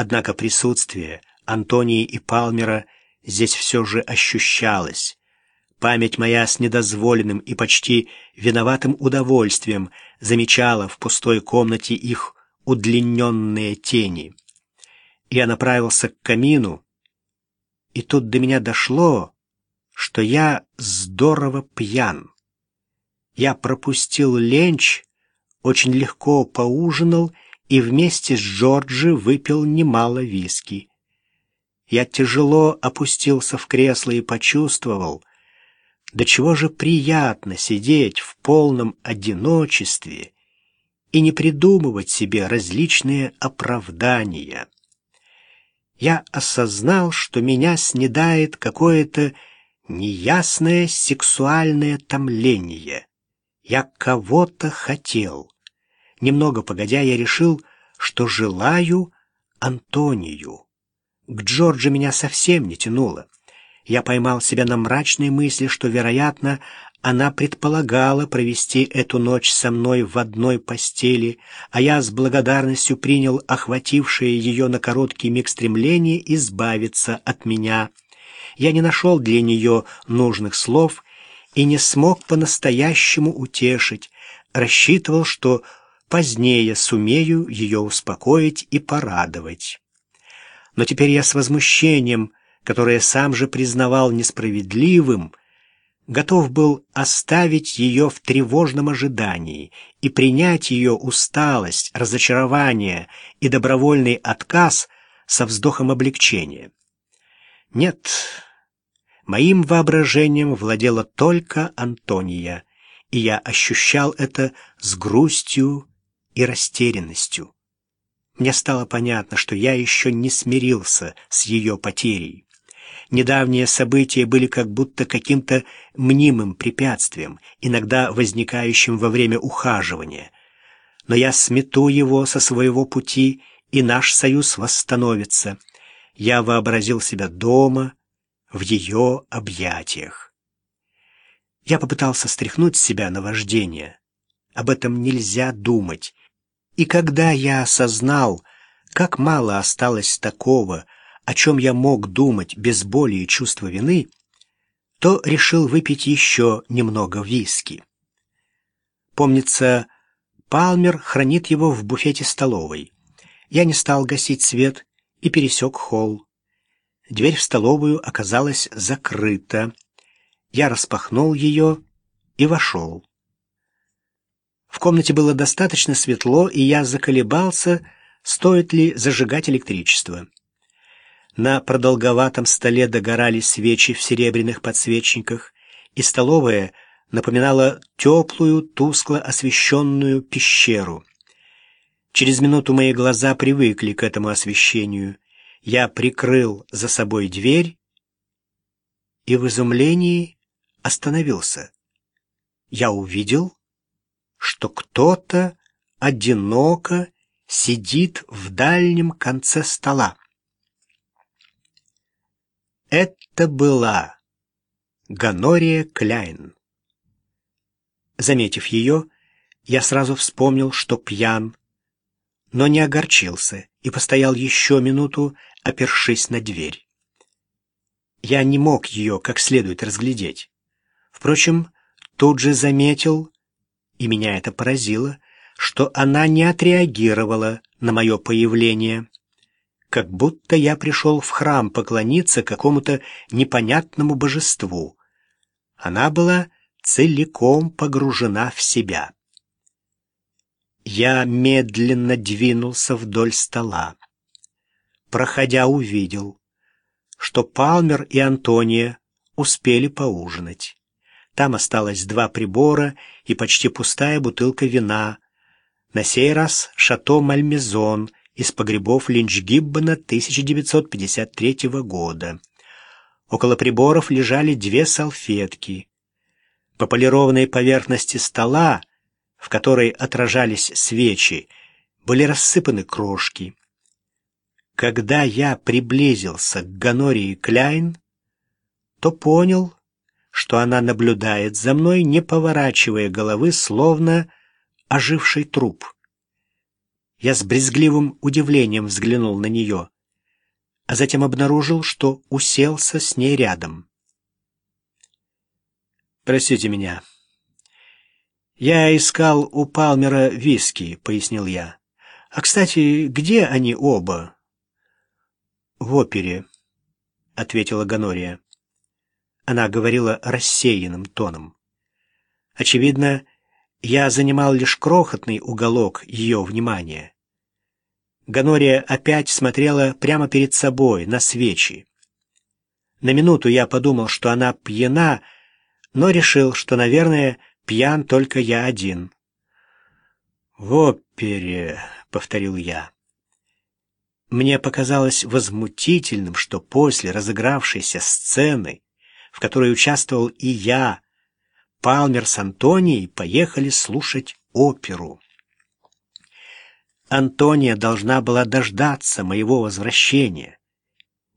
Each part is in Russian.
Однако присутствие Антонии и Палмера здесь все же ощущалось. Память моя с недозволенным и почти виноватым удовольствием замечала в пустой комнате их удлиненные тени. Я направился к камину, и тут до меня дошло, что я здорово пьян. Я пропустил ленч, очень легко поужинал и вместе с Джорджи выпил немало виски. Я тяжело опустился в кресло и почувствовал, до чего же приятно сидеть в полном одиночестве и не придумывать себе различные оправдания. Я осознал, что меня снедает какое-то неясное сексуальное томление. Я кого-то хотел. Немного погодя, я решил, что желаю Антонию. К Джорджу меня совсем не тянуло. Я поймал себя на мрачной мысли, что, вероятно, она предполагала провести эту ночь со мной в одной постели, а я с благодарностью принял охватившее ее на короткий миг стремление избавиться от меня. Я не нашел для нее нужных слов и не смог по-настоящему утешить, рассчитывал, что позднее сумею ее успокоить и порадовать. Но теперь я с возмущением, которое сам же признавал несправедливым, готов был оставить ее в тревожном ожидании и принять ее усталость, разочарование и добровольный отказ со вздохом облегчения. Нет, моим воображением владела только Антония, и я ощущал это с грустью и растерянностью. Мне стало понятно, что я еще не смирился с ее потерей. Недавние события были как будто каким-то мнимым препятствием, иногда возникающим во время ухаживания. Но я смету его со своего пути, и наш союз восстановится. Я вообразил себя дома, в ее объятиях. Я попытался стряхнуть с себя наваждение. Об этом нельзя думать. И когда я осознал, как мало осталось такого, о чем я мог думать без боли и чувства вины, то решил выпить еще немного виски. Помнится, Палмер хранит его в буфете столовой. Я не стал гасить свет и пересек холл. Дверь в столовую оказалась закрыта. Я распахнул ее и вошел. В комнате было достаточно светло, и я заколебался, стоит ли зажигать электричество. На продолговатом столе догорали свечи в серебряных подсвечниках, и столовая напоминала теплую, тускло освещенную пещеру. Через минуту мои глаза привыкли к этому освещению. Я прикрыл за собой дверь и в изумлении остановился. Я увидел, что кто-то одиноко сидит в дальнем конце стола. Это была Ганория Кляйн. Заметив ее, я сразу вспомнил, что пьян, но не огорчился и постоял еще минуту, опершись на дверь. Я не мог ее как следует разглядеть. Впрочем, тут же заметил, и меня это поразило, что она не отреагировала на мое появление как будто я пришел в храм поклониться какому-то непонятному божеству. Она была целиком погружена в себя. Я медленно двинулся вдоль стола. Проходя, увидел, что Палмер и Антония успели поужинать. Там осталось два прибора и почти пустая бутылка вина. На сей раз шато Мальмезон из погребов Линчгиббена 1953 года. Около приборов лежали две салфетки. По полированной поверхности стола, в которой отражались свечи, были рассыпаны крошки. Когда я приблизился к Ганории Кляйн, то понял, что она наблюдает за мной, не поворачивая головы, словно оживший труп. Я с брезгливым удивлением взглянул на нее, а затем обнаружил, что уселся с ней рядом. «Простите меня. Я искал у Палмера виски», — пояснил я. «А, кстати, где они оба?» «В опере», — ответила Ганория. Она говорила рассеянным тоном. Очевидно, я занимал лишь крохотный уголок ее внимания. Ганория опять смотрела прямо перед собой, на свечи. На минуту я подумал, что она пьяна, но решил, что, наверное, пьян только я один. «В опере», — повторил я. Мне показалось возмутительным, что после разыгравшейся сцены, в которой участвовал и я, Палмер с Антонией поехали слушать оперу. Антония должна была дождаться моего возвращения.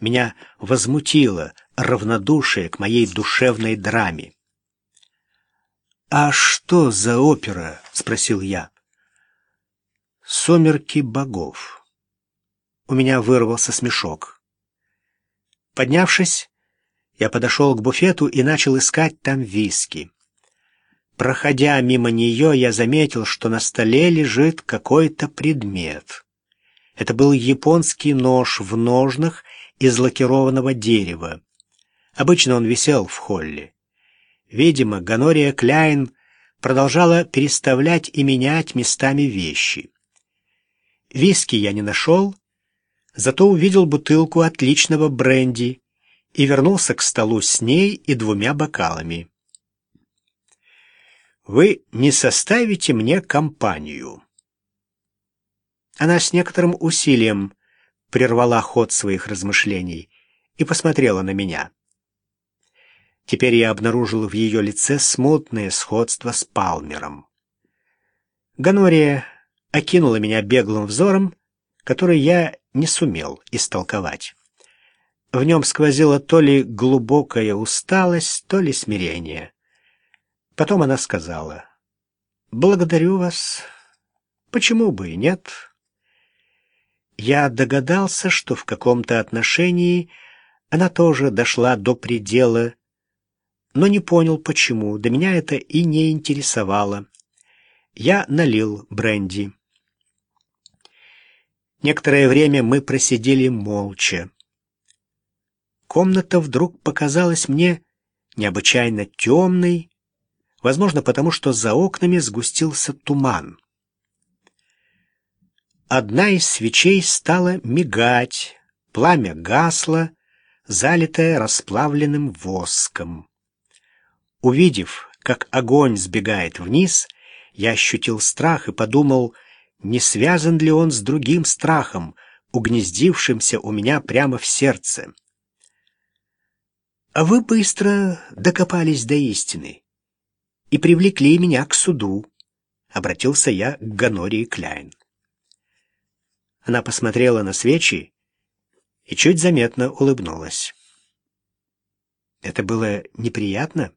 Меня возмутило равнодушие к моей душевной драме. «А что за опера?» — спросил я. «Сумерки богов». У меня вырвался смешок. Поднявшись, я подошел к буфету и начал искать там виски. Проходя мимо нее, я заметил, что на столе лежит какой-то предмет. Это был японский нож в ножнах из лакированного дерева. Обычно он висел в холле. Видимо, Ганория Кляйн продолжала переставлять и менять местами вещи. Виски я не нашел, зато увидел бутылку отличного бренди и вернулся к столу с ней и двумя бокалами. Вы не составите мне компанию. Она с некоторым усилием прервала ход своих размышлений и посмотрела на меня. Теперь я обнаружил в ее лице смутное сходство с Палмером. Ганория окинула меня беглым взором, который я не сумел истолковать. В нем сквозила то ли глубокая усталость, то ли смирение. Потом она сказала, «Благодарю вас. Почему бы и нет?» Я догадался, что в каком-то отношении она тоже дошла до предела, но не понял, почему. До меня это и не интересовало. Я налил бренди. Некоторое время мы просидели молча. Комната вдруг показалась мне необычайно темной, возможно, потому что за окнами сгустился туман. Одна из свечей стала мигать, пламя гасло, залитое расплавленным воском. Увидев, как огонь сбегает вниз, я ощутил страх и подумал, не связан ли он с другим страхом, угнездившимся у меня прямо в сердце. А вы быстро докопались до истины и привлекли меня к суду», — обратился я к Ганории Кляйн. Она посмотрела на свечи и чуть заметно улыбнулась. «Это было неприятно?»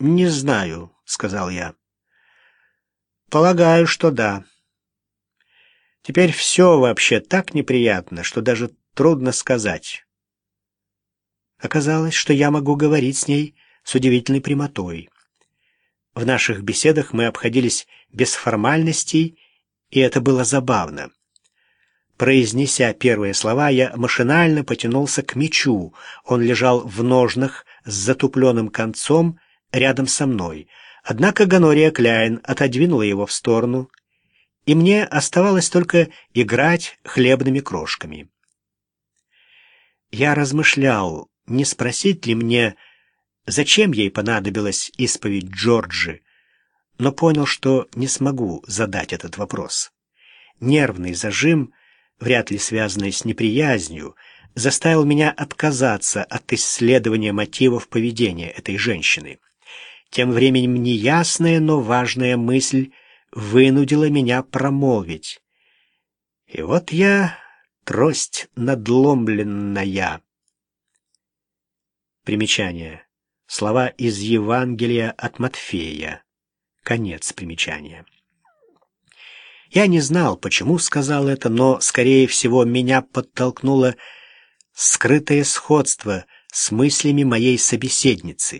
«Не знаю», — сказал я. «Полагаю, что да. Теперь все вообще так неприятно, что даже трудно сказать». Оказалось, что я могу говорить с ней с удивительной прямотой. В наших беседах мы обходились без формальностей, и это было забавно. Произнеся первые слова, я машинально потянулся к мечу. Он лежал в ножнах с затупленным концом рядом со мной. Однако Ганория Кляйн отодвинула его в сторону, и мне оставалось только играть хлебными крошками. Я размышлял, не спросить ли мне, зачем ей понадобилась исповедь Джорджи, но понял, что не смогу задать этот вопрос. Нервный зажим, вряд ли связанный с неприязнью, заставил меня отказаться от исследования мотивов поведения этой женщины. Тем временем неясная, но важная мысль вынудила меня промолвить. И вот я, трость надломленная. Примечание. Слова из Евангелия от Матфея. Конец примечания. Я не знал, почему сказал это, но, скорее всего, меня подтолкнуло скрытое сходство с мыслями моей собеседницы.